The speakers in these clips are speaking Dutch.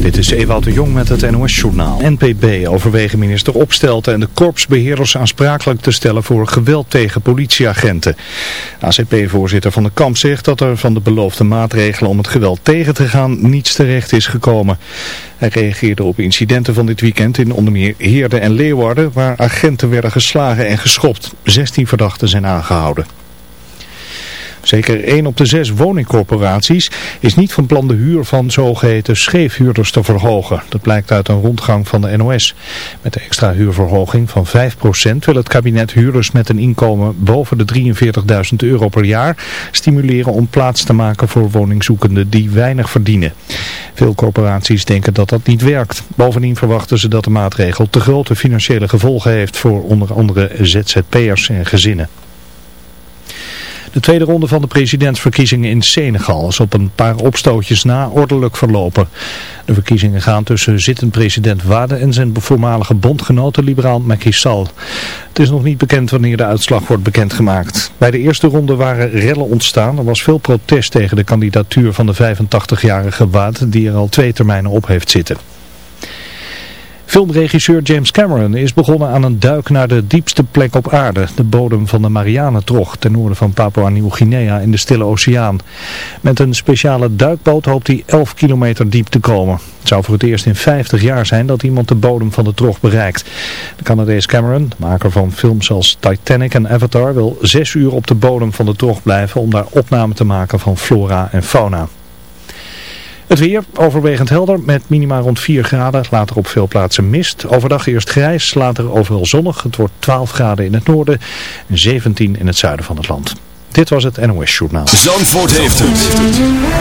Dit is Ewout de Jong met het NOS-journaal. NPB overwegen minister Opstelten en de korpsbeheerders aansprakelijk te stellen voor geweld tegen politieagenten. ACP-voorzitter Van de Kamp zegt dat er van de beloofde maatregelen om het geweld tegen te gaan niets terecht is gekomen. Hij reageerde op incidenten van dit weekend in onder meer Heerde en Leeuwarden waar agenten werden geslagen en geschopt. 16 verdachten zijn aangehouden. Zeker 1 op de 6 woningcorporaties is niet van plan de huur van zogeheten scheefhuurders te verhogen. Dat blijkt uit een rondgang van de NOS. Met de extra huurverhoging van 5% wil het kabinet huurders met een inkomen boven de 43.000 euro per jaar stimuleren om plaats te maken voor woningzoekenden die weinig verdienen. Veel corporaties denken dat dat niet werkt. Bovendien verwachten ze dat de maatregel te grote financiële gevolgen heeft voor onder andere ZZP'ers en gezinnen. De tweede ronde van de presidentsverkiezingen in Senegal is op een paar opstootjes na ordelijk verlopen. De verkiezingen gaan tussen zittend president Wade en zijn voormalige bondgenote liberaal Macky Sall. Het is nog niet bekend wanneer de uitslag wordt bekendgemaakt. Bij de eerste ronde waren rellen ontstaan. Er was veel protest tegen de kandidatuur van de 85-jarige Wade die er al twee termijnen op heeft zitten. Filmregisseur James Cameron is begonnen aan een duik naar de diepste plek op aarde, de bodem van de Marianentrog ten noorden van Papua Nieuw-Guinea in de Stille Oceaan. Met een speciale duikboot hoopt hij 11 kilometer diep te komen. Het zou voor het eerst in 50 jaar zijn dat iemand de bodem van de trog bereikt. De Canadees Cameron, maker van films als Titanic en Avatar, wil zes uur op de bodem van de trog blijven om daar opname te maken van flora en fauna. Het weer overwegend helder met minima rond 4 graden. Later op veel plaatsen mist. Overdag eerst grijs, later overal zonnig. Het wordt 12 graden in het noorden en 17 in het zuiden van het land. Dit was het NOS Journaal. Zandvoort heeft het.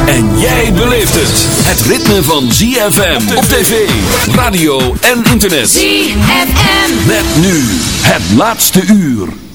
En jij beleeft het. Het ritme van ZFM op tv, radio en internet. ZFM. Met nu het laatste uur.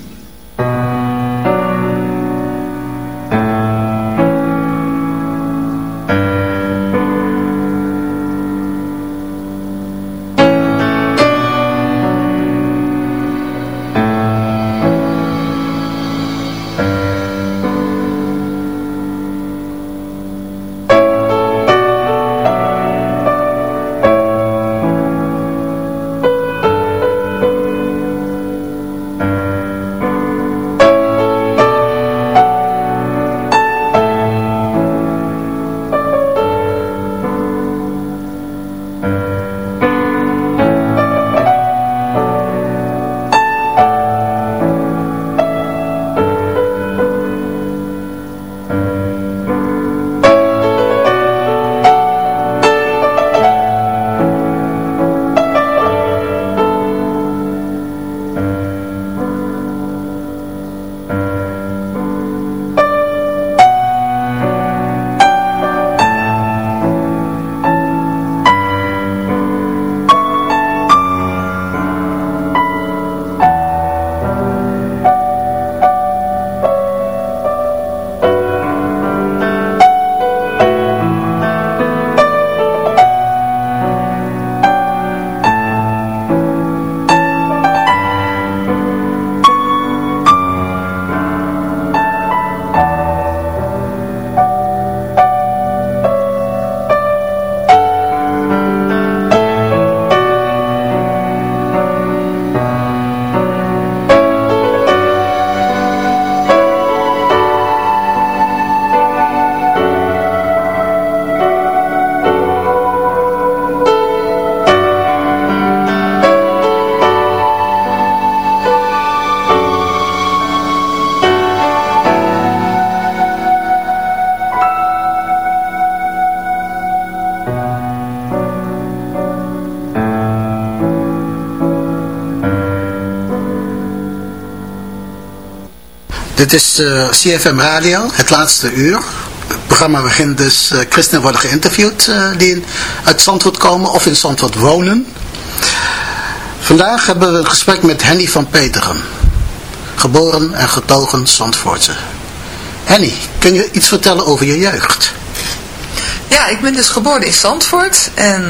Dit is eh, CFM Radio, het laatste uur. Het programma begint dus, uh, christenen worden geïnterviewd uh, die uit Zandvoort komen of in Zandvoort wonen. Vandaag hebben we een gesprek met Henny van Peteren. Geboren en getogen Zandvoortse. Henny, kun je iets vertellen over je jeugd? Ja, ik ben dus geboren in Zandvoort en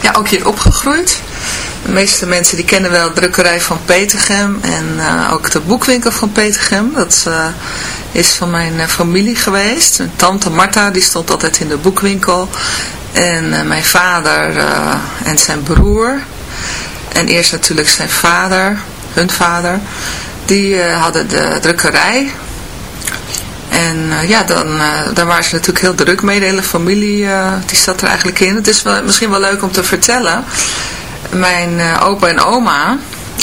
ja, ook hier opgegroeid. De meeste mensen die kennen wel de drukkerij van Petergem en uh, ook de boekwinkel van Petergem. Dat uh, is van mijn uh, familie geweest. Mijn tante Marta die stond altijd in de boekwinkel. En mijn vader en zijn broer. En eerst natuurlijk zijn vader, hun vader. Die hadden de drukkerij. En ja, dan, uh, daar waren ze natuurlijk heel druk mee. De hele familie die zat er eigenlijk in. Het is wel, misschien wel leuk om te vertellen. Mijn opa en oma,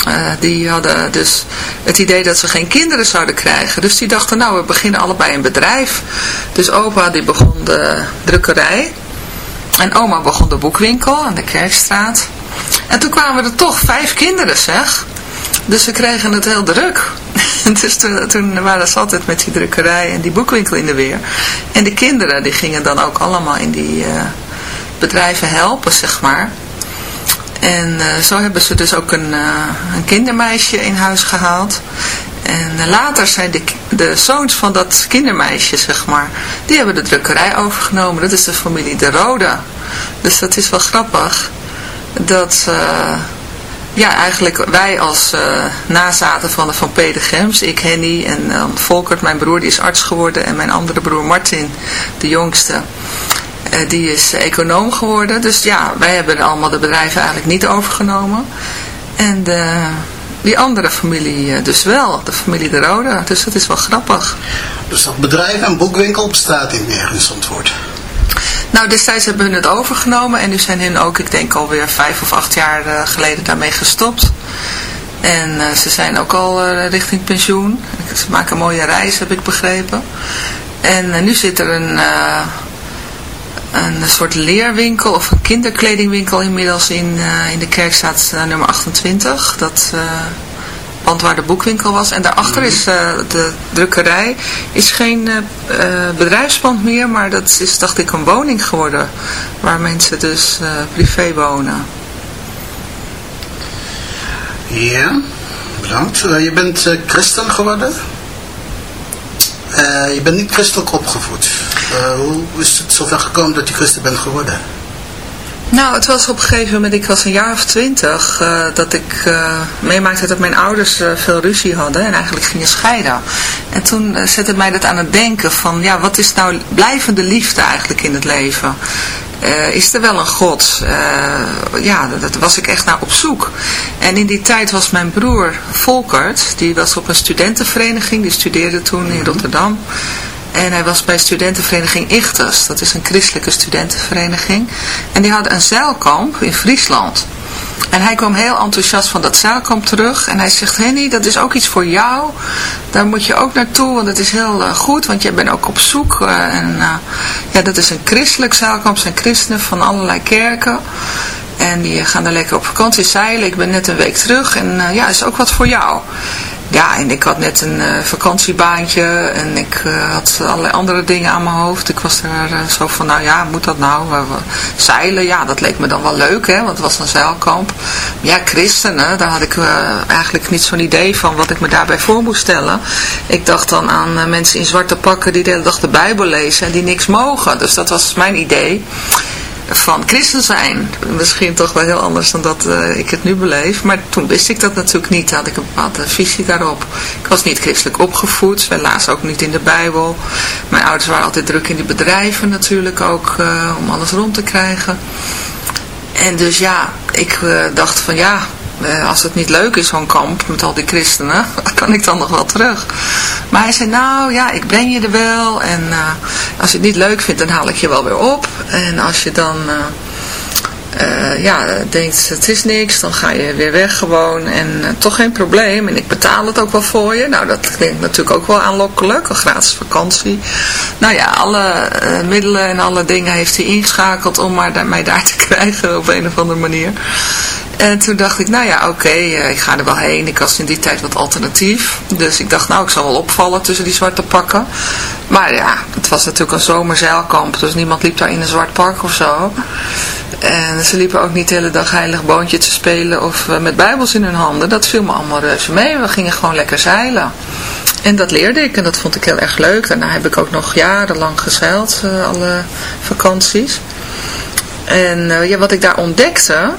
uh, die hadden dus het idee dat ze geen kinderen zouden krijgen. Dus die dachten, nou, we beginnen allebei een bedrijf. Dus opa die begon de drukkerij. En oma begon de boekwinkel aan de Kerkstraat. En toen kwamen er toch vijf kinderen, zeg. Dus ze kregen het heel druk. dus toen, waren ze altijd met die drukkerij en die boekwinkel in de weer. En de kinderen die gingen dan ook allemaal in die uh, bedrijven helpen, zeg maar. En uh, zo hebben ze dus ook een, uh, een kindermeisje in huis gehaald. En uh, later zijn de, de zoons van dat kindermeisje, zeg maar, die hebben de drukkerij overgenomen. Dat is de familie De Rode. Dus dat is wel grappig. Dat, ja, eigenlijk wij als nazaten van de Van Pedegems, ik Henny en Volkert, mijn broer, die is arts geworden. En mijn andere broer Martin, de jongste. Eh, die is econoom geworden. Dus ja, wij hebben allemaal de bedrijven eigenlijk niet overgenomen. En de, die andere familie eh, dus wel, de familie De Rode. Dus dat is wel grappig. Dus dat bedrijf en boekwinkel bestaat niet meer in Zandvoort? Nou, destijds hebben hun het overgenomen en nu zijn hun ook, ik denk alweer vijf of acht jaar eh, geleden daarmee gestopt. En ze zijn ook al richting pensioen. Ze maken een mooie reis, heb ik begrepen. En nu zit er een een soort leerwinkel of een kinderkledingwinkel inmiddels in, uh, in de kerkstraat uh, nummer 28. Dat uh, pand waar de boekwinkel was. En daarachter mhm. is de drukkerij. Is geen bedrijfspand meer, maar dat is dacht ik een woning geworden. Waar mensen dus privé wonen. Ja, bedankt. je bent christen geworden? je bent niet christelijk opgevoed. Uh, hoe is het zover gekomen dat je christen bent geworden? Nou, het was op een gegeven moment, ik was een jaar of twintig, uh, dat ik uh, meemaakte dat mijn ouders uh, veel ruzie hadden en eigenlijk gingen scheiden. En toen zette mij dat aan het denken van, ja, wat is nou blijvende liefde eigenlijk in het leven? is er wel een God? ja, dat was ik echt naar op zoek. En in die tijd was mijn broer Volkert, die was op een studentenvereniging, die studeerde toen in mhm. Rotterdam. En hij was bij studentenvereniging Ichtus. Dat is een christelijke studentenvereniging. En die hadden een zeilkamp in Friesland. En hij kwam heel enthousiast van dat zeilkamp terug. En hij zegt, Henny, dat is ook iets voor jou. Daar moet je ook naartoe, want het is heel uh, goed. Want jij bent ook op zoek. Uh, en uh, ja, dat is een christelijk zeilkamp. zijn christenen van allerlei kerken. En die gaan daar lekker op vakantie zeilen. Ik ben net een week terug. En ja, is ook wat voor jou. Ja, en ik had net een uh, vakantiebaantje en ik uh, had allerlei andere dingen aan mijn hoofd. Ik was er uh, zo van, nou ja, moet dat nou? zeilen, ja, dat leek me dan wel leuk, hè, want het was een zeilkamp. Ja, christenen, daar had ik eigenlijk niet zo'n idee van wat ik me daarbij voor moest stellen. Ik dacht dan aan mensen in zwarte pakken die de hele dag de Bijbel lezen en die niks mogen. Dus dat was mijn idee van christen zijn. Misschien toch wel heel anders dan dat uh, ik het nu beleef. Maar toen wist ik dat natuurlijk niet. Had ik een bepaalde visie daarop. Ik was niet christelijk opgevoed. Wij lazen ook niet in de Bijbel. Mijn ouders waren altijd druk in die bedrijven natuurlijk ook. Uh, om alles rond te krijgen. En dus ja, ik uh, dacht van ja, als het niet leuk is, zo'n kamp met al die christenen, kan ik dan nog wel terug. Maar hij zei, nou ja, ik breng je er wel. En uh, als je het niet leuk vindt, dan haal ik je wel weer op. En als je dan uh, ja, denkt, het is niks, dan ga je weer weg gewoon. En toch geen probleem. En ik betaal het ook wel voor je. Nou, dat klinkt natuurlijk ook wel aanlokkelijk. Een gratis vakantie. Nou ja, alle middelen en alle dingen heeft hij ingeschakeld om maar mij daar te krijgen op een of andere manier. En toen dacht ik, nou ja, oké, eh, ik ga er wel heen. Ik was in die tijd wat alternatief. Dus ik dacht, nou, ik zal wel opvallen tussen die zwarte pakken. Maar ja, het was natuurlijk een zomerzeilkamp. Dus niemand liep daar in een zwart pak of zo. En ze liepen ook niet de hele dag heilig boontje te spelen of uh, met bijbels in hun handen. Dat viel me allemaal reuze mee. We gingen gewoon lekker zeilen. En dat leerde ik en dat vond ik heel erg leuk. Daarna heb ik ook nog jarenlang gezeild, uh, alle vakanties. En ja, wat ik daar ontdekte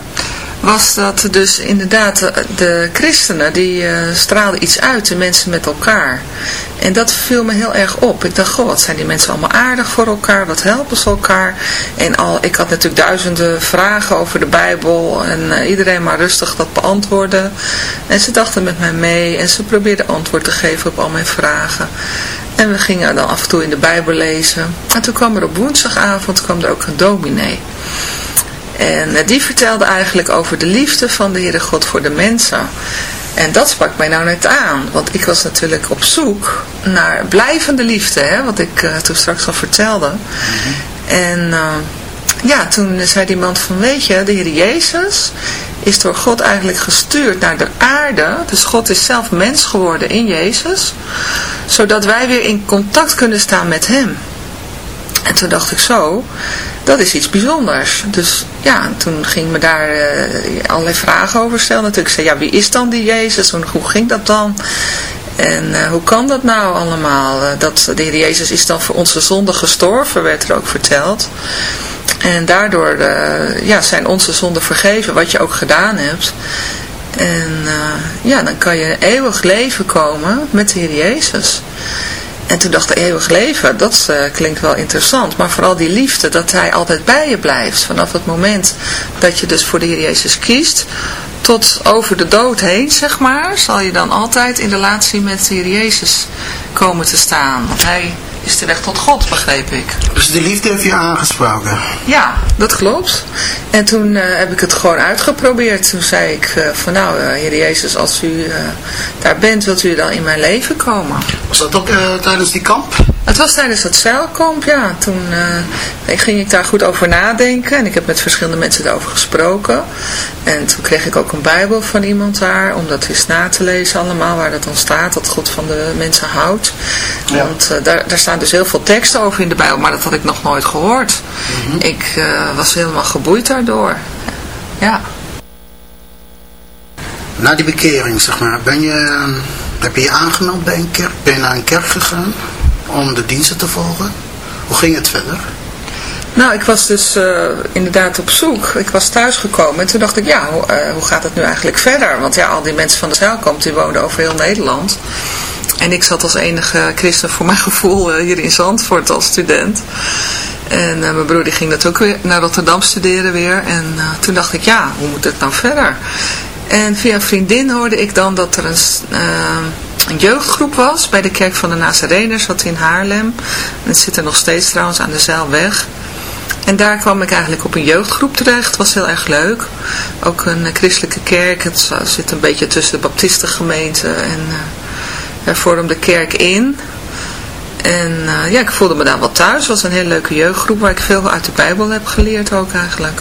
was dat dus inderdaad de, de christenen, die uh, straalden iets uit, de mensen met elkaar. En dat viel me heel erg op. Ik dacht, goh, wat zijn die mensen allemaal aardig voor elkaar, wat helpen ze elkaar. En al, ik had natuurlijk duizenden vragen over de Bijbel en uh, iedereen maar rustig dat beantwoorden. En ze dachten met mij mee en ze probeerden antwoord te geven op al mijn vragen. En we gingen dan af en toe in de Bijbel lezen. En toen kwam er op woensdagavond kwam er ook een dominee. En die vertelde eigenlijk over de liefde van de Heere God voor de mensen. En dat sprak mij nou net aan. Want ik was natuurlijk op zoek naar blijvende liefde. Hè, wat ik uh, toen straks al vertelde. En uh, ja, toen zei die man van weet je, de Heer Jezus is door God eigenlijk gestuurd naar de aarde. Dus God is zelf mens geworden in Jezus. Zodat wij weer in contact kunnen staan met hem. En toen dacht ik zo, dat is iets bijzonders. Dus ja, toen ging me daar uh, allerlei vragen over stellen. Natuurlijk, zei, ja, wie is dan die Jezus? En hoe ging dat dan? En uh, hoe kan dat nou allemaal? Uh, dat de Heer Jezus is dan voor onze zonde gestorven, werd er ook verteld. En daardoor ja, zijn onze zonden vergeven, wat je ook gedaan hebt. En ja, dan kan je eeuwig leven komen met de Heer Jezus. En toen dacht ik, eeuwig leven, dat uh, klinkt wel interessant. Maar vooral die liefde, dat hij altijd bij je blijft. Vanaf het moment dat je dus voor de Heer Jezus kiest, tot over de dood heen, zeg maar, zal je dan altijd in relatie met de Heer Jezus komen te staan. Want hij is de weg tot God, begreep ik. Dus de liefde heeft je aangesproken? Ja, dat klopt. En toen uh, heb ik het gewoon uitgeprobeerd. Toen zei ik uh, van nou, uh, Heer Jezus, als u daar bent, wilt u dan in mijn leven komen? Was dat ook tijdens die kamp? Het was tijdens het zeilkamp, ja. Toen ging ik daar goed over nadenken. En ik heb met verschillende mensen daarover gesproken. En toen kreeg ik ook een bijbel van iemand daar. Om dat eens na te lezen allemaal. Waar dat dan staat. Dat God van de mensen houdt. Ja. Want daar, daar staan dus heel veel teksten over in de bijbel. Maar dat had ik nog nooit gehoord. Mm -hmm. Ik was helemaal geboeid daardoor. Ja. Na die bekering, zeg maar, ben je, heb je je aangemeld bij een kerk? Ben je naar een kerk gegaan om de diensten te volgen? Hoe ging het verder? Nou, ik was dus uh, inderdaad op zoek. Ik was thuisgekomen en toen dacht ik, ja, hoe, uh, hoe gaat het nu eigenlijk verder? Want ja, al die mensen van de zeilkamp, die woonden over heel Nederland. En ik zat als enige christen voor mijn gevoel uh, hier in Zandvoort als student. En mijn broer die ging dat ook weer naar Rotterdam studeren weer. En toen dacht ik, ja, hoe moet het nou verder? En via een vriendin hoorde ik dan dat er een, een jeugdgroep was bij de kerk van de Nazareners, wat in Haarlem. Het zit er nog steeds trouwens aan de Zeilweg. En daar kwam ik eigenlijk op een jeugdgroep terecht. Het was heel erg leuk. Ook een christelijke kerk. Het zit een beetje tussen de baptistengemeente en hervormde kerk in. En uh, ja, ik voelde me daar wel thuis. Het was een hele leuke jeugdgroep waar ik veel uit de Bijbel heb geleerd ook eigenlijk.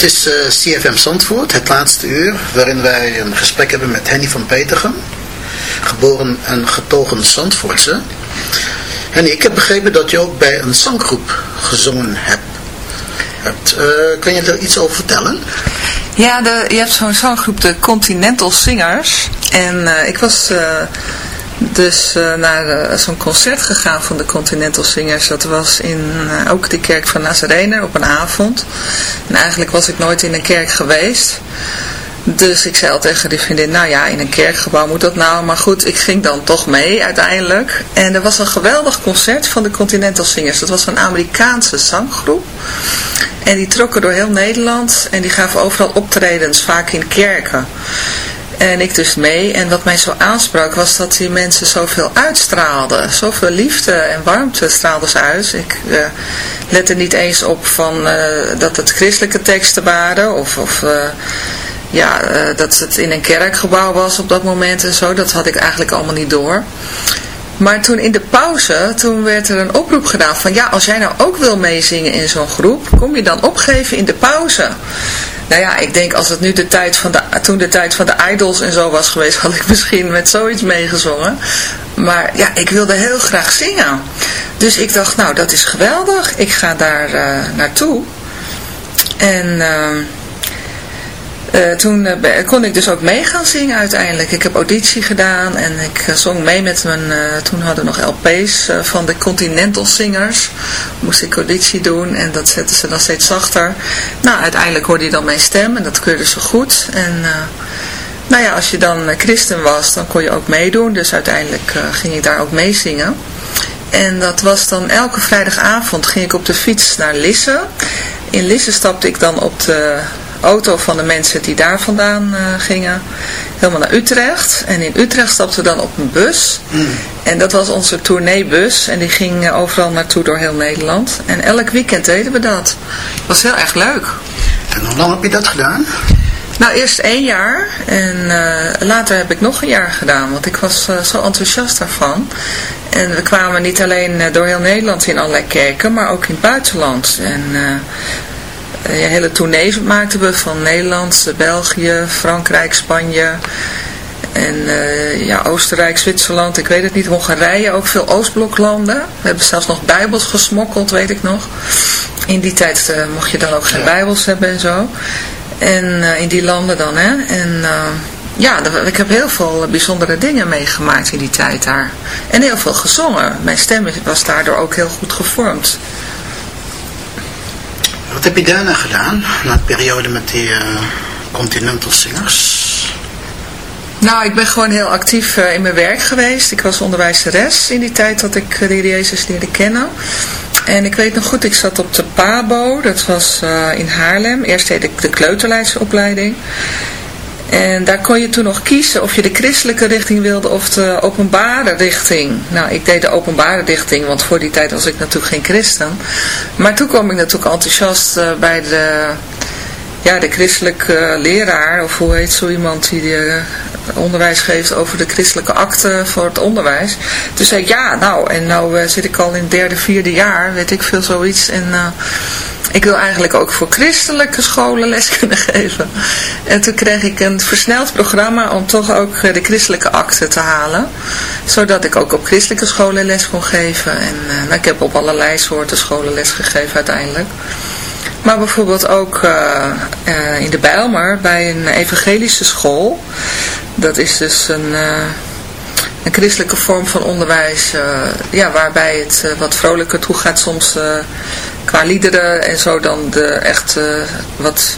Dit is eh, uh, CFM Zandvoort, het laatste uur, waarin wij een gesprek hebben met Henny van Petergem geboren en getogen Zandvoortse. Henny, ik heb begrepen dat je ook bij een zanggroep gezongen hebt. uh, kun je er iets over vertellen? Ja, de, je hebt zo'n zanggroep, de Continental Singers. En uh, ik was dus uh, naar zo'n concert gegaan van de Continental Singers. Dat was in ook de kerk van Nazarene op een avond. En eigenlijk was ik nooit in een kerk geweest. Dus ik zei al tegen die vriendin, nou ja, in een kerkgebouw moet dat nou. Maar goed, ik ging dan toch mee uiteindelijk. En er was een geweldig concert van de Continental Singers. Dat was een Amerikaanse zanggroep. En die trokken door heel Nederland. En die gaven overal optredens, vaak in kerken. En ik dus mee. En wat mij zo aansprak was dat die mensen zoveel uitstraalden. Zoveel liefde en warmte straalden ze uit. Ik uh, lette niet eens op van uh, dat het christelijke teksten waren. Of, of uh, ja, dat het in een kerkgebouw was op dat moment en zo. Dat had ik eigenlijk allemaal niet door. Maar toen in de pauze, toen werd er een oproep gedaan van ja, als jij nou ook wil meezingen in zo'n groep, kom je dan opgeven in de pauze. Nou ja, ik denk als het nu de tijd van de, toen de tijd van de idols en zo was geweest, had ik misschien met zoiets meegezongen. Maar ja, ik wilde heel graag zingen. Dus ik dacht, nou dat is geweldig, ik ga daar uh, naartoe. En... Uh, uh, toen uh, kon ik dus ook mee gaan zingen uiteindelijk. Ik heb auditie gedaan en ik uh, zong mee met mijn, toen hadden we nog LP's van de Continental Singers. Moest ik auditie doen en dat zetten ze dan steeds zachter. Nou, uiteindelijk hoorde je dan mijn stem en dat keurde ze goed. En nou ja, als je dan christen was, dan kon je ook meedoen. Dus uiteindelijk ging ik daar ook mee zingen. En dat was dan elke vrijdagavond ging ik op de fiets naar Lisse. In Lisse stapte ik dan op de auto van de mensen die daar vandaan uh, gingen helemaal naar Utrecht. En in Utrecht stapten we dan op een bus. Mm. En dat was onze tourneebus. En die ging uh, overal naartoe door heel Nederland. En elk weekend deden we dat. Was heel erg leuk. En hoe lang heb je dat gedaan? Nou, eerst één jaar. En uh, later heb ik nog een jaar gedaan. Want ik was zo enthousiast daarvan. En we kwamen niet alleen door heel Nederland in allerlei kerken, maar ook in het buitenland. En een hele tournee maakten we van Nederland, België, Frankrijk, Spanje en uh, ja, Oostenrijk, Zwitserland, ik weet het niet, Hongarije, ook veel Oostbloklanden. We hebben zelfs nog bijbels gesmokkeld, weet ik nog. In die tijd uh, mocht je dan ook geen bijbels hebben en zo. En uh, in die landen dan, hè. En ja, ik heb heel veel bijzondere dingen meegemaakt in die tijd daar. En heel veel gezongen. Mijn stem was daardoor ook heel goed gevormd. Wat heb je daarna gedaan, na de periode met die uh, Continental Singers? Nou, ik ben gewoon heel actief uh, in mijn werk geweest. Ik was onderwijzeres in die tijd dat ik uh, de heer Jezus leerde kennen. En ik weet nog goed, ik zat op de PABO, dat was in Haarlem. Eerst deed ik de kleuterlijstopleiding. En daar kon je toen nog kiezen of je de christelijke richting wilde of de openbare richting. Nou, ik deed de openbare richting, want voor die tijd was ik natuurlijk geen christen. Maar toen kwam ik natuurlijk enthousiast uh, bij de, ja, de christelijke leraar, of hoe heet zo iemand die de, uh, onderwijs geeft over de christelijke akte voor het onderwijs. Toen zei ik, ja, nou, en nou uh, zit ik al in het derde, vierde jaar, weet ik veel zoiets. En ik wil eigenlijk ook voor christelijke scholen les kunnen geven. En toen kreeg ik een versneld programma om toch ook eh, de christelijke akte te halen. Zodat ik ook op christelijke scholen les kon geven. En nou, ik heb op allerlei soorten scholen les gegeven uiteindelijk. Maar bijvoorbeeld ook uh, uh, in de Bijlmer bij een evangelische school. Dat is dus een, uh, een christelijke vorm van onderwijs ja, waarbij het wat vrolijker toe gaat soms qua liederen en zo dan de echt wat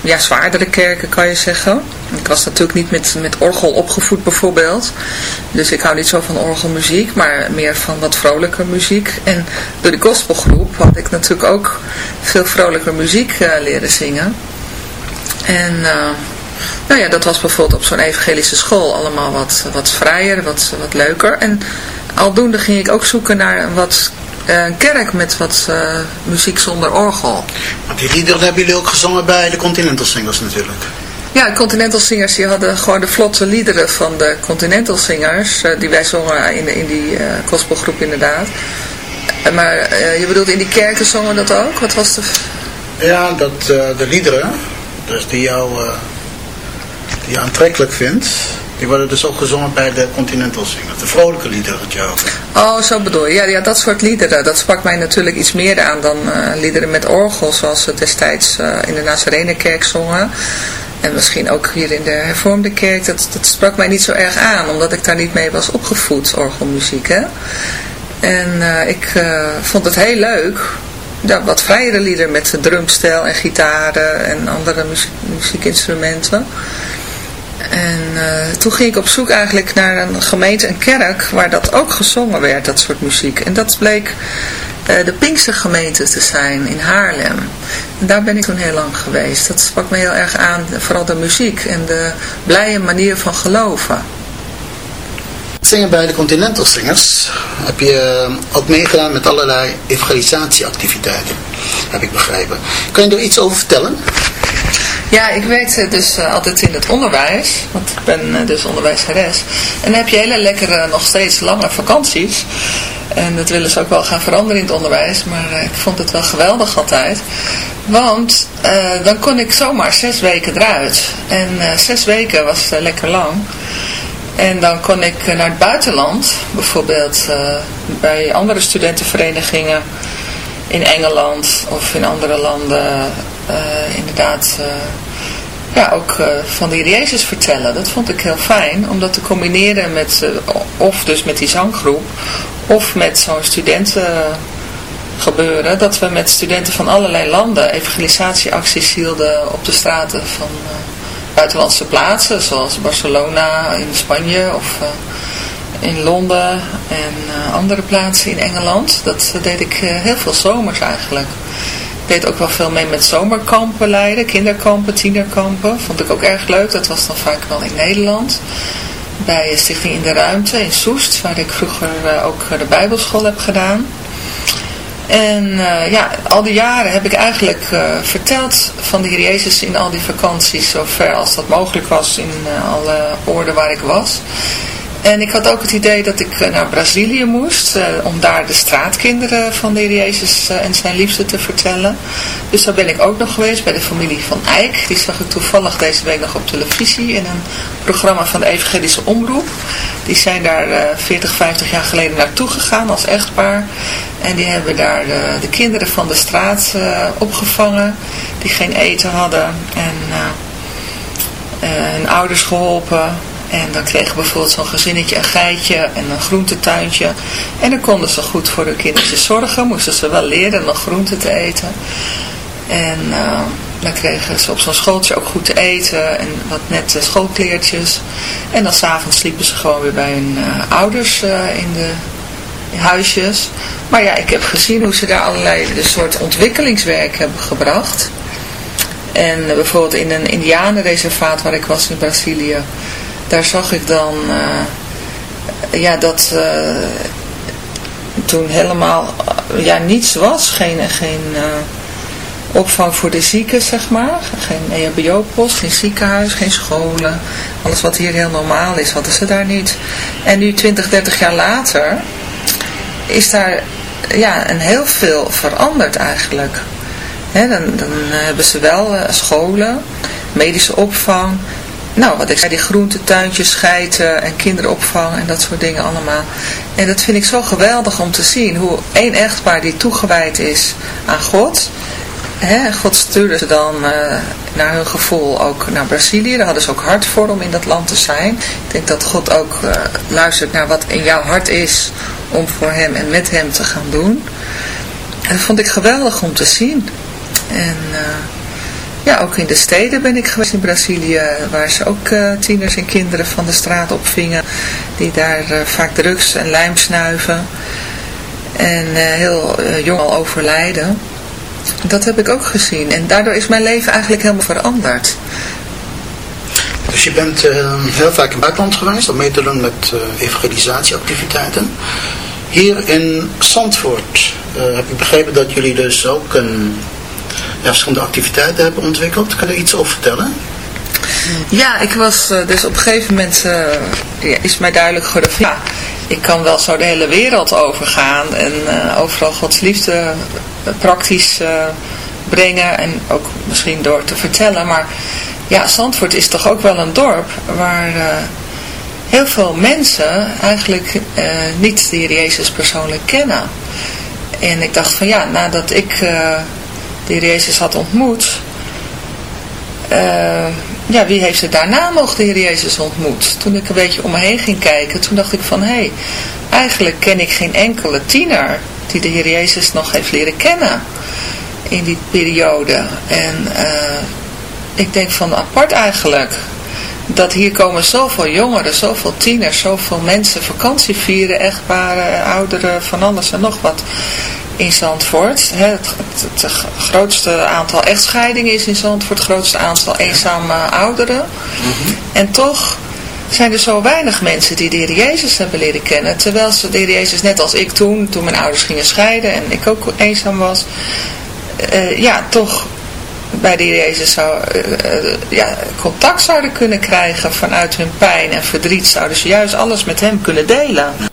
ja, zwaardere kerken kan je zeggen. Ik was natuurlijk niet met, met orgel opgevoed bijvoorbeeld. Dus ik hou niet zo van orgelmuziek, maar meer van wat vrolijker muziek. En door de gospelgroep had ik natuurlijk ook veel vrolijker muziek uh, leren zingen. En uh, nou ja, dat was bijvoorbeeld op zo'n evangelische school allemaal wat, wat vrijer, wat, wat leuker. En aldoende ging ik ook zoeken naar een wat eh, een kerk met wat muziek zonder orgel. Want die liederen hebben jullie ook gezongen bij de Continental Singers natuurlijk. Ja, Continental Singers die hadden gewoon de vlotte liederen van de Continental Singers. Uh, die wij zongen in, in die uh, gospelgroep inderdaad. maar je bedoelt in die kerken zongen dat ook? Wat was de... Ja, dat de liederen, dus die jou, die je aantrekkelijk vindt, die worden dus ook gezongen bij de Continental Singers. De vrolijke liederen wat je. Oh, zo bedoel je. Ja, ja, dat soort liederen. Dat sprak mij natuurlijk iets meer aan dan liederen met orgel. Zoals ze destijds in de Nazarenekerk zongen. En misschien ook hier in de hervormde kerk. Dat, dat sprak mij niet zo erg aan. Omdat ik daar niet mee was opgevoed, orgelmuziek. Hè? En ik vond het heel leuk ja, wat vrijere liederen met drumstel en gitaren en andere muziekinstrumenten. En uh, toen ging ik op zoek eigenlijk naar een gemeente, een kerk, waar dat ook gezongen werd, dat soort muziek. En dat bleek de Pinkse gemeente te zijn in Haarlem. Daar ben ik toen heel lang geweest. Dat sprak me heel erg aan, vooral de muziek en de blije manier van geloven. Zingen bij de Continental Singers heb je eh, ook meegedaan met allerlei evangelisatieactiviteiten, heb ik begrepen. Kun je er iets over vertellen? Ja, ik werkte dus uh, altijd in het onderwijs, want ik ben uh, dus onderwijzeres. En dan heb je hele lekkere, nog steeds lange vakanties. En dat willen ze ook wel gaan veranderen in het onderwijs, maar uh, ik vond het wel geweldig altijd. Want dan kon ik zomaar zes weken eruit. En zes weken was lekker lang. En dan kon ik naar het buitenland, bijvoorbeeld bij andere studentenverenigingen in Engeland of in andere landen inderdaad uh, ja, ook uh, van de Heer Jezus vertellen. Dat vond ik heel fijn, om dat te combineren met, of dus met die zanggroep, of met zo'n studentengebeuren, dat we met studenten van allerlei landen evangelisatieacties hielden op de straten van buitenlandse plaatsen, zoals Barcelona in Spanje of in Londen en andere plaatsen in Engeland. Dat deed ik heel veel zomers eigenlijk deed ook wel veel mee met zomerkampen leiden, kinderkampen, tienerkampen. Vond ik ook erg leuk. Dat was dan vaak wel in Nederland. Bij Stichting in de Ruimte in Soest, waar ik vroeger uh, ook de bijbelschool heb gedaan. En uh, ja, al die jaren heb ik eigenlijk verteld van de Heer Jezus in al die vakanties, zover als dat mogelijk was in alle oorden waar ik was. En ik had ook het idee dat ik eh, naar Brazilië moest, uh, om daar de straatkinderen van de Heer Jezus uh, en zijn liefde te vertellen. Dus daar ben ik ook nog geweest bij de familie van Eijk. Die zag ik toevallig deze week nog op televisie in een programma van de Evangelische Omroep. Die zijn daar uh, 40, 50 jaar geleden naartoe gegaan als echtpaar. En die hebben daar de kinderen van de straat opgevangen, die geen eten hadden. En hun ouders geholpen en dan kregen bijvoorbeeld zo'n gezinnetje een geitje en een groentetuintje. En dan konden ze goed voor hun kindertjes zorgen. Moesten ze wel leren nog groenten te eten. En uh, dan kregen ze op zo'n schooltje ook goed te eten. En wat nette schoolkleertjes. En dan s'avonds sliepen ze gewoon weer bij hun uh, ouders uh, in de huisjes. Maar ja, ik heb gezien hoe ze daar allerlei de soort ontwikkelingswerk hebben gebracht. En bijvoorbeeld in een indianenreservaat waar ik was in Brazilië daar zag ik dan uh, ja, dat uh, toen helemaal uh, ja, niets was. Geen, geen opvang voor de zieken, zeg maar. Geen EHBO-post, geen ziekenhuis, geen scholen. Alles wat hier heel normaal is, hadden ze daar niet. En nu 20, 30 jaar later is daar ja, een heel veel veranderd eigenlijk. dan, dan hebben ze wel scholen, medische opvang, nou, wat ik zei, die groentetuintjes, scheiden en kinderopvang en dat soort dingen allemaal. En dat vind ik zo geweldig om te zien, hoe één echtpaar die toegewijd is aan God... Hè, God stuurde ze dan uh, naar hun gevoel ook naar Brazilië. Daar hadden ze ook hart voor om in dat land te zijn. Ik denk dat God ook uh, luistert naar wat in jouw hart is om voor hem en met hem te gaan doen. En dat vond ik geweldig om te zien. En... Uh, ja, ook in de steden ben ik geweest in Brazilië, waar ze ook uh, tieners en kinderen van de straat opvingen, die daar uh, vaak drugs en lijm snuiven en uh, heel jong al overlijden. Dat heb ik ook gezien en daardoor is mijn leven eigenlijk helemaal veranderd. Dus je bent heel vaak in het buitenland geweest om mee te doen met evangelisatieactiviteiten. Hier in Zandvoort heb ik begrepen dat jullie dus ook een ja, verschillende activiteiten hebben ontwikkeld. Kan je iets over vertellen? Ja, ik was uh, dus op een gegeven moment ja, is mij duidelijk geworden ja, ik kan wel zo de hele wereld overgaan en uh, overal Gods liefde praktisch brengen en ook misschien door te vertellen. Maar ja, Zandvoort is toch ook wel een dorp waar heel veel mensen eigenlijk niet de Jezus persoonlijk kennen. En ik dacht van ja, nadat ik Heer Jezus had ontmoet uh, ja, wie heeft er daarna nog de Heer Jezus ontmoet? Toen ik een beetje om me heen ging kijken, toen dacht ik van, hé, hey, eigenlijk ken ik geen enkele tiener die de Heer Jezus nog heeft leren kennen in die periode. En uh, ik denk van apart eigenlijk, dat hier komen zoveel jongeren, zoveel tieners, zoveel mensen vakantie vieren, echtparen, ouderen, van alles en nog wat in Zandvoort. Het, het, grootste aantal echtscheidingen is in Zandvoort, het grootste aantal eenzame ouderen. Mhm. En toch zijn er zo weinig mensen die de Heer Jezus hebben leren kennen. Terwijl ze de Heer Jezus, net als ik toen, toen mijn ouders gingen scheiden en ik ook eenzaam was, uh, ja, toch bij Heer Jezus zou, uh, ja, contact zouden kunnen krijgen vanuit hun pijn en verdriet. Zouden ze juist alles met hem kunnen delen.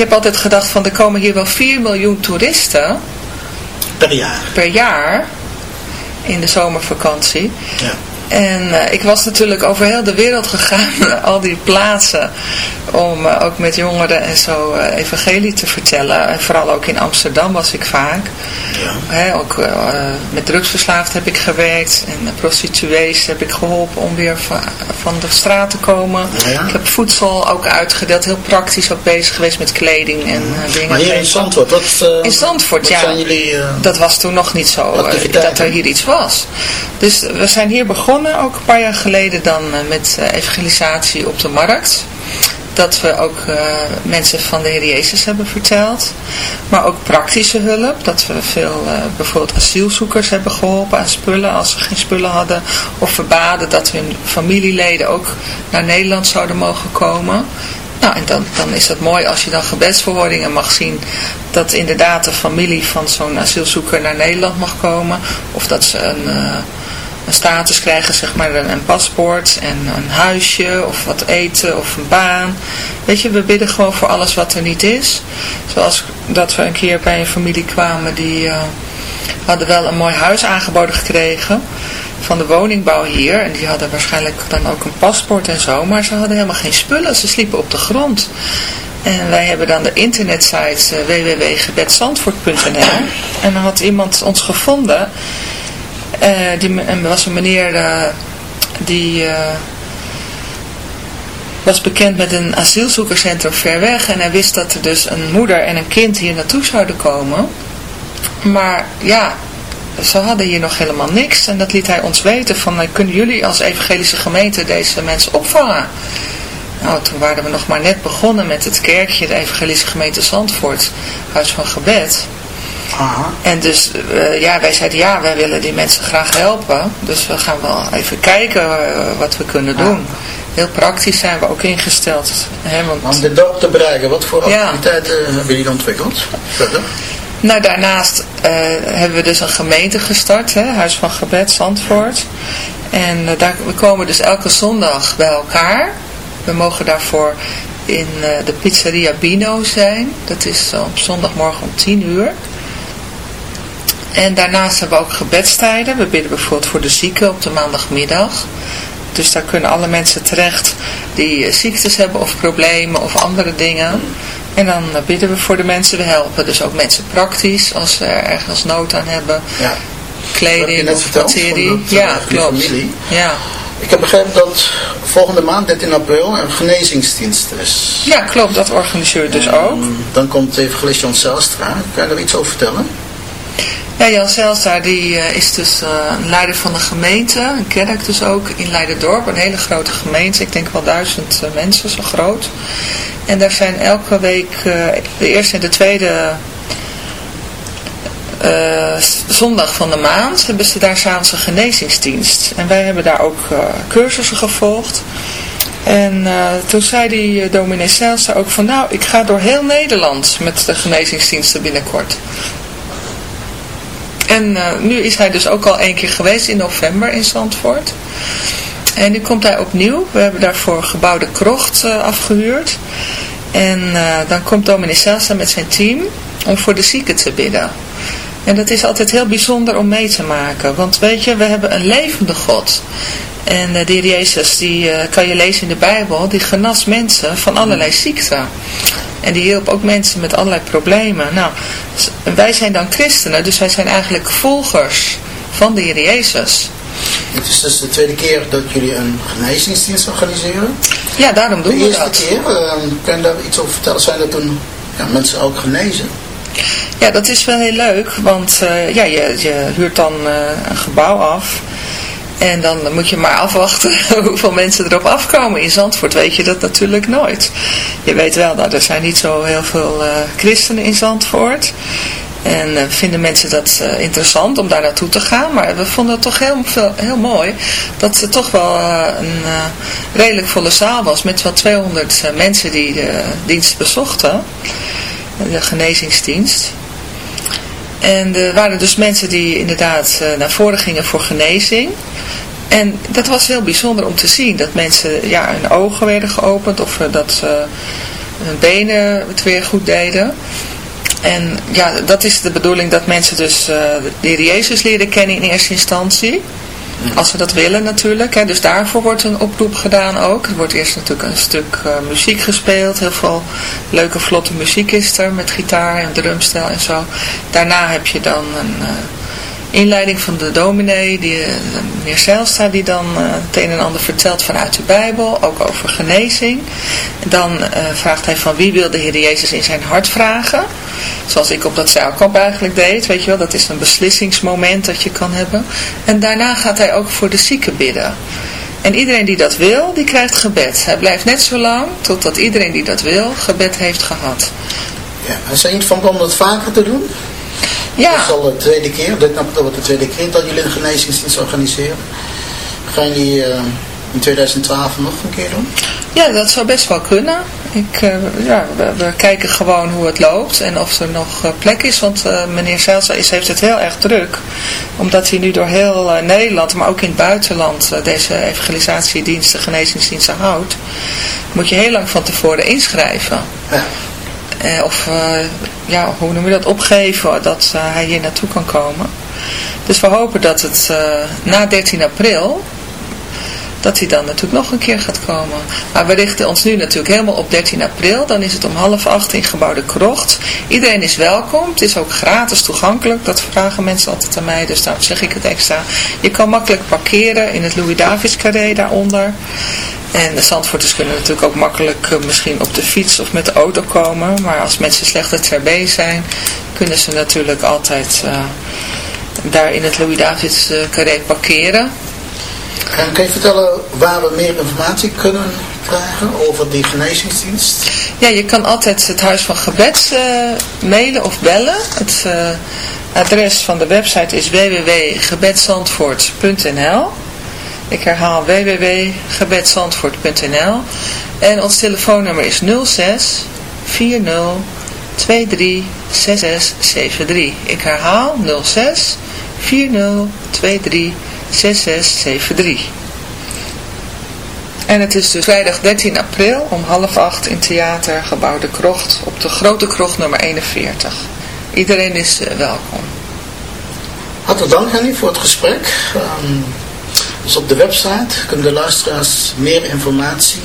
Heb altijd gedacht van er komen hier wel 4 miljoen toeristen. Per jaar. Per jaar. In de zomervakantie. Ja. En uh, ik was natuurlijk over heel de wereld gegaan, al die plaatsen, om uh, ook met jongeren en zo uh, evangelie te vertellen. En vooral ook in Amsterdam was ik vaak. Ja. He, ook met drugsverslaafd heb ik gewerkt en prostituees heb ik geholpen om weer van, van de straat te komen. Ja. Ik heb voedsel ook uitgedeeld, heel praktisch ook bezig geweest met kleding en dingen. Maar hier in Zandvoort, wat, in Zandvoort, wat ja. jullie... dat was toen nog niet zo, dat er hier iets was. Dus we zijn hier begonnen ook een paar jaar geleden dan met evangelisatie op de markt. Dat we ook uh, mensen van de Heer Jezus hebben verteld. Maar ook praktische hulp. Dat we veel uh, bijvoorbeeld asielzoekers hebben geholpen aan spullen als ze geen spullen hadden. Of verbaden dat hun familieleden ook naar Nederland zouden mogen komen. Nou, en dan, dan is dat mooi als je dan gebedsverhoordingen mag zien dat inderdaad de familie van zo'n asielzoeker naar Nederland mag komen. Of dat ze een... Uh, een status krijgen, zeg maar een, paspoort en een huisje of wat eten of een baan. Weet je, we bidden gewoon voor alles wat er niet is. Zoals dat we een keer bij een familie kwamen die uh, hadden wel een mooi huis aangeboden gekregen van de woningbouw hier. En die hadden waarschijnlijk dan ook een paspoort en zo, maar ze hadden helemaal geen spullen. Ze sliepen op de grond. En wij hebben dan de internetsite uh, www.gebedsandvoort.nl en dan had iemand ons gevonden uh, die, en was een meneer uh, die was bekend met een asielzoekerscentrum ver weg. En hij wist dat er dus een moeder en een kind hier naartoe zouden komen. Maar ja, ze hadden hier nog helemaal niks. En dat liet hij ons weten van, kunnen jullie als evangelische gemeente deze mensen opvangen? Nou, toen waren we nog maar net begonnen met het kerkje, de evangelische gemeente Zandvoort, Huis van Gebed. Aha. En dus, uh, ja, wij zeiden ja, wij willen die mensen graag helpen. Dus we gaan wel even kijken uh, wat we kunnen doen. Heel praktisch zijn we ook ingesteld. Hè, want... Om dit dorp te bereiken, wat voor activiteiten ja. hebben jullie ontwikkeld? Verder? Nou, daarnaast uh, hebben we dus een gemeente gestart, hè, Huis van Gebed, Zandvoort. En daar, we komen dus elke zondag bij elkaar. We mogen daarvoor in de pizzeria Bino zijn. Dat is op zondagmorgen om 10 uur. En daarnaast hebben we ook gebedstijden. We bidden bijvoorbeeld voor de zieken op de maandagmiddag. Dus daar kunnen alle mensen terecht die ziektes hebben of problemen of andere dingen. En dan bidden we voor de mensen. We helpen dus ook mensen praktisch als ze er ergens nood aan hebben. Ja. Kleding of materie. Ja, klopt. Familie. Ja. Ik heb begrepen dat volgende maand, 13 april, een genezingsdienst is. Ja, klopt. Dat organiseert dus en ook. Dan komt evangelist Jan Zelstra. Kan je daar iets over vertellen? Ja, Jan Zelstra die uh, is dus uh, leider van de gemeente, een kerk dus ook in Leiderdorp, een hele grote gemeente, ik denk wel duizend uh, mensen, zo groot. En daar zijn elke week, de eerste en de tweede zondag van de maand, hebben ze daar s'avonds een genezingsdienst. En wij hebben daar ook cursussen gevolgd. En toen zei die dominee Zelstra ook van, nou, ik ga door heel Nederland met de genezingsdiensten binnenkort. En uh, nu is hij dus ook al één keer geweest in november in Zandvoort. En nu komt hij opnieuw. We hebben daarvoor gebouwde krocht uh, afgehuurd. En uh, dan komt dominee met zijn team om voor de zieken te bidden. En dat is altijd heel bijzonder om mee te maken. Want weet je, we hebben een levende God. En de heer Jezus, die kan je lezen in de Bijbel, die genas mensen van allerlei ziekten. En die hielp ook mensen met allerlei problemen. Nou, wij zijn dan christenen, dus wij zijn eigenlijk volgers van de Heer Jezus. Het is dus de tweede keer dat jullie een genezingsdienst organiseren. Ja, daarom doen we dat. De eerste keer, uh, kan je daar iets over vertellen? Zijn er toen ja, mensen ook genezen? Ja, dat is wel heel leuk, want uh, ja, je, je huurt dan uh, een gebouw af. En dan moet je maar afwachten hoeveel mensen erop afkomen. In Zandvoort weet je dat natuurlijk nooit. Je weet wel dat er zijn niet zo heel veel uh, christenen in Zandvoort. En uh, vinden mensen dat uh, interessant om daar naartoe te gaan. Maar we vonden het toch heel, heel mooi dat het toch wel een redelijk volle zaal was. Met wel 200 mensen die de dienst bezochten. De genezingsdienst. En er waren dus mensen die inderdaad naar voren gingen voor genezing. En dat was heel bijzonder om te zien. Dat mensen ja, hun ogen werden geopend. Of dat ze hun benen het weer goed deden. En ja, dat is de bedoeling dat mensen dus de Heer Jezus leren kennen in eerste instantie. Als ze dat willen natuurlijk. Hè. Dus daarvoor wordt een oproep gedaan ook. Er wordt eerst natuurlijk een stuk uh, muziek gespeeld. Heel veel leuke vlotte muziek is er. Met gitaar en drumstel en zo. Daarna heb je dan een... Uh, inleiding van de dominee, die, eh, meneer Zijlstra, die dan uh, het een en ander vertelt vanuit de Bijbel, ook over genezing. Dan uh, vraagt hij van wie wil de Heer Jezus in zijn hart vragen. Zoals ik op dat zeilkamp eigenlijk deed, weet je wel, dat is een beslissingsmoment dat je kan hebben. En daarna gaat hij ook voor de zieken bidden. En iedereen die dat wil, die krijgt gebed. Hij blijft net zo lang totdat iedereen die dat wil, gebed heeft gehad. Ja, en zijn jullie van plan dat vaker te doen? Ja. Dat is al de tweede keer, dit wordt de tweede keer dat jullie een genezingsdienst organiseren. Gaan jullie uh, in 2012 nog een keer doen? Ja, dat zou best wel kunnen. Ik, uh, ja, we, kijken gewoon hoe het loopt en of er nog uh, plek is. Want meneer Zijlsa is, heeft het heel erg druk. Omdat hij nu door heel Nederland, maar ook in het buitenland, deze evangelisatiediensten, genezingsdiensten houdt. Moet je heel lang van tevoren inschrijven. Ja. Eh, of uh, ja, hoe noem je dat, opgeven dat uh, hij hier naartoe kan komen. Dus we hopen dat het na 13 april, dat hij dan natuurlijk nog een keer gaat komen. Maar we richten ons nu natuurlijk helemaal op 13 april. Dan is het om half acht in gebouwde krocht. Iedereen is welkom. Het is ook gratis toegankelijk. Dat vragen mensen altijd aan mij. Dus daarom zeg ik het extra. Je kan makkelijk parkeren in het Louis Davids carré daaronder. En de Zandvoorters kunnen natuurlijk ook makkelijk uh, misschien op de fiets of met de auto komen. Maar als mensen slechter ter been zijn, kunnen ze natuurlijk altijd uh, daar in het Louis Davids uh, carré parkeren. En kan je vertellen waar we meer informatie kunnen krijgen over die genezingsdienst? Ja, je kan altijd het Huis van Gebed mailen of bellen. Het adres van de website is www.gebedsandvoort.nl ik herhaal www.gebedsandvoort.nl en ons telefoonnummer is 06 40 23 6673. Ik herhaal 06 40 23 6673. En het is dus vrijdag 13 april om half acht in Theater Gebouw de Krocht op de Grote Krocht nummer 41. Iedereen is uh, welkom. Hartelijk dank Henny voor het gesprek. Dus op de website kunnen de luisteraars meer informatie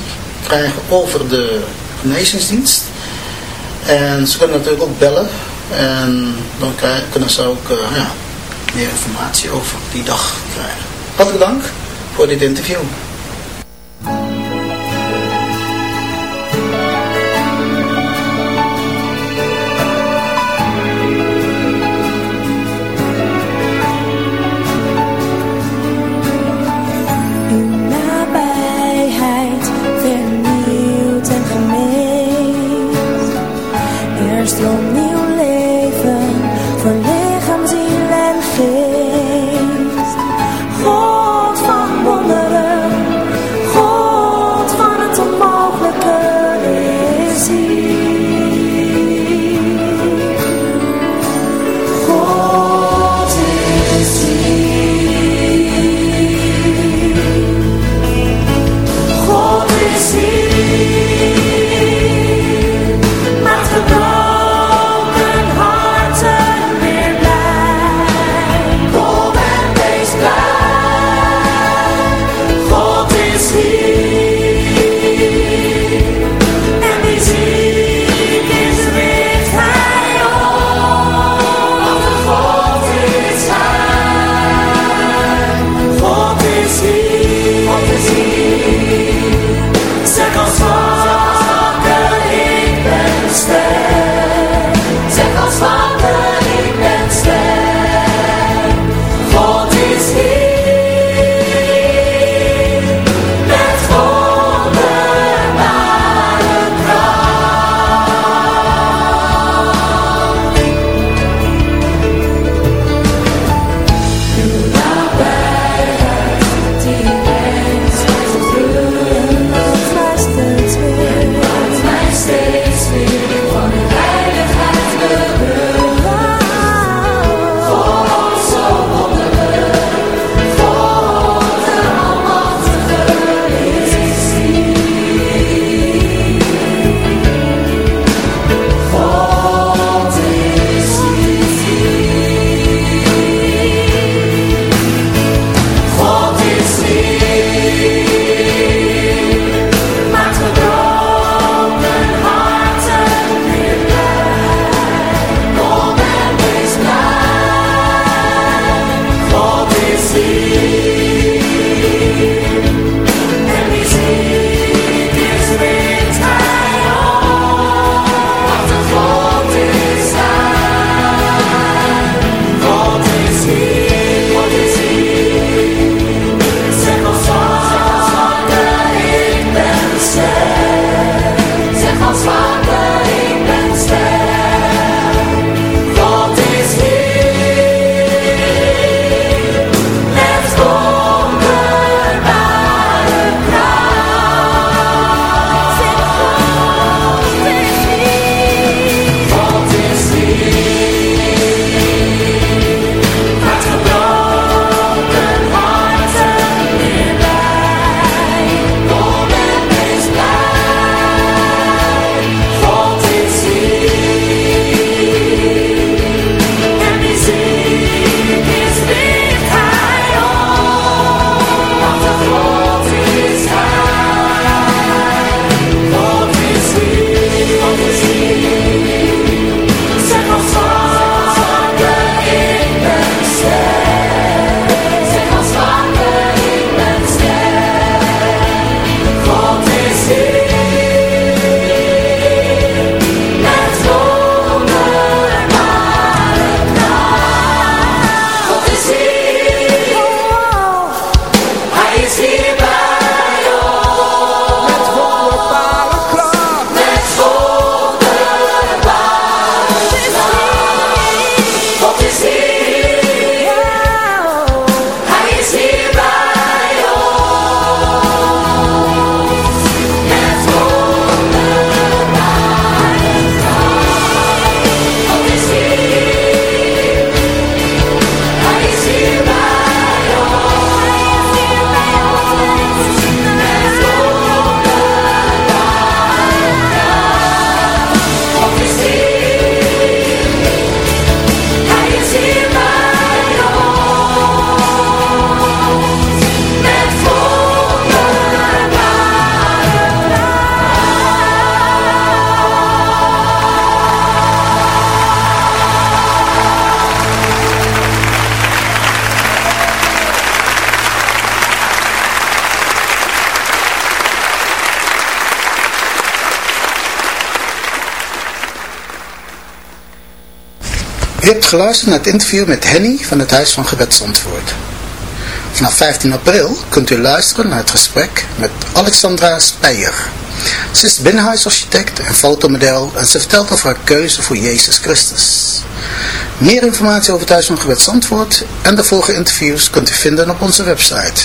krijgen over de genezingsdienst. En ze kunnen natuurlijk ook bellen. En dan kunnen ze ook uh, ja, meer informatie over die dag krijgen. Hartelijk dank voor dit interview. U hebt geluisterd naar het interview met Henny van het Huis van Gebed Zandvoort. Vanaf 15 april kunt u luisteren naar het gesprek met Alexandra Speyer. Ze is binnenhuisarchitect en fotomodel en ze vertelt over haar keuze voor Jezus Christus. Meer informatie over het Huis van Gebed Zandvoort en de vorige interviews kunt u vinden op onze website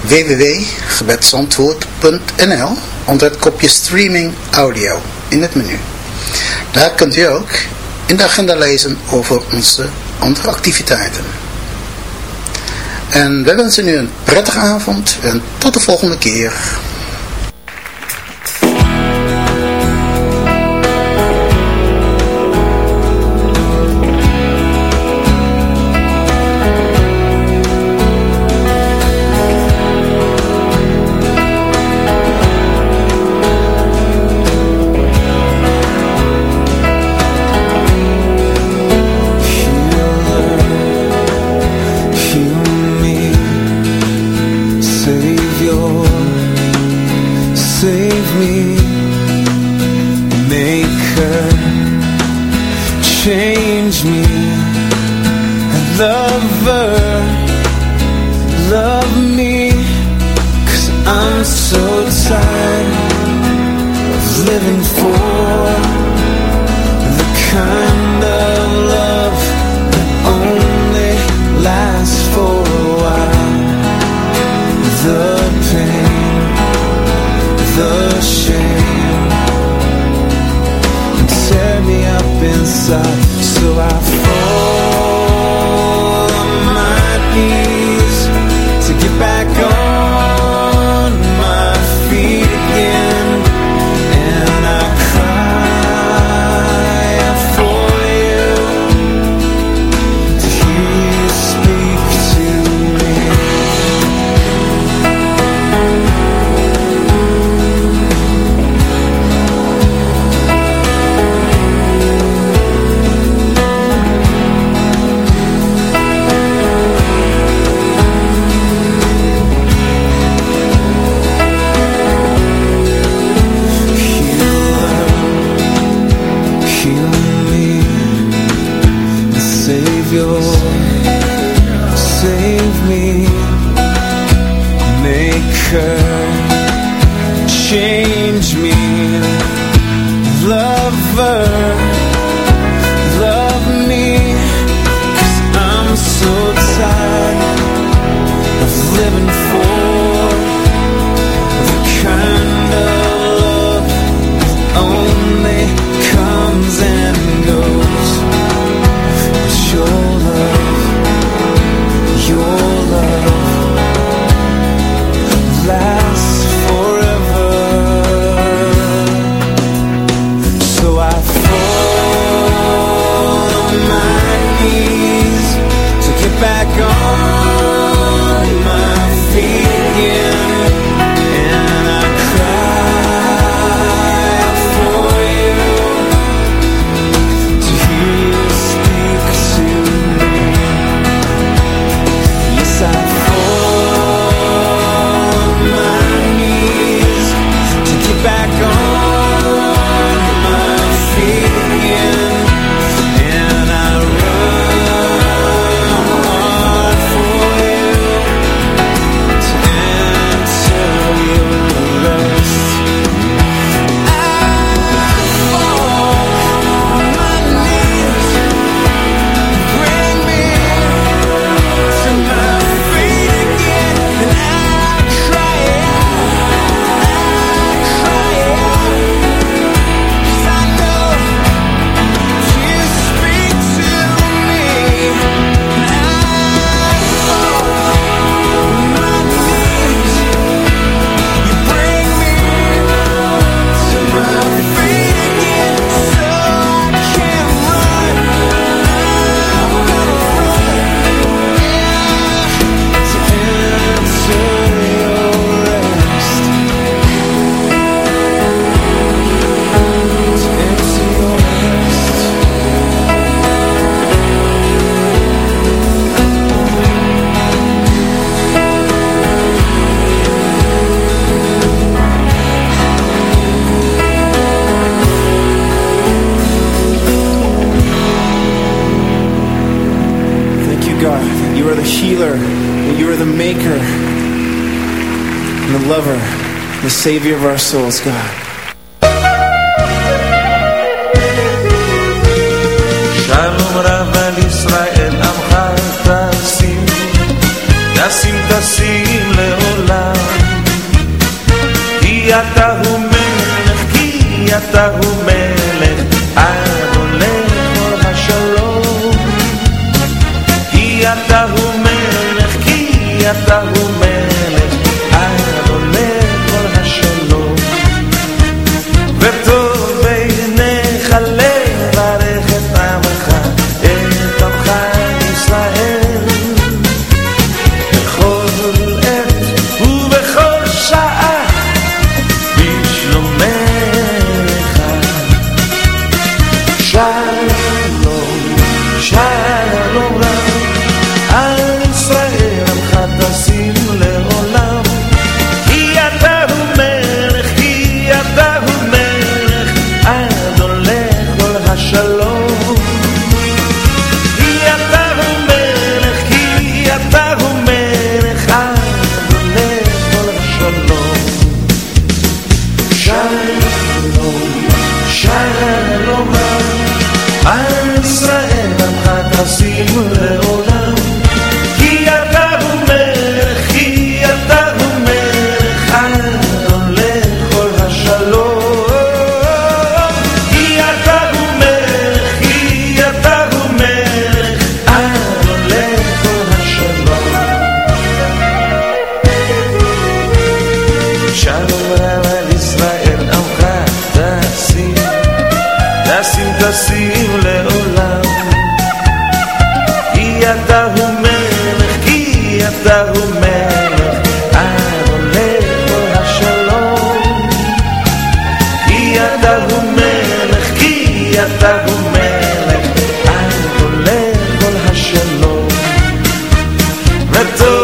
www.gebedsantwoord.nl onder het kopje streaming audio in het menu. Daar kunt u ook in de agenda lezen over onze andere activiteiten. En we wensen u een prettige avond en tot de volgende keer. inside So I fall my our souls, God. Shalom Rav al Tassim Leolam. Ki Melech, Ki Melech, Seattle.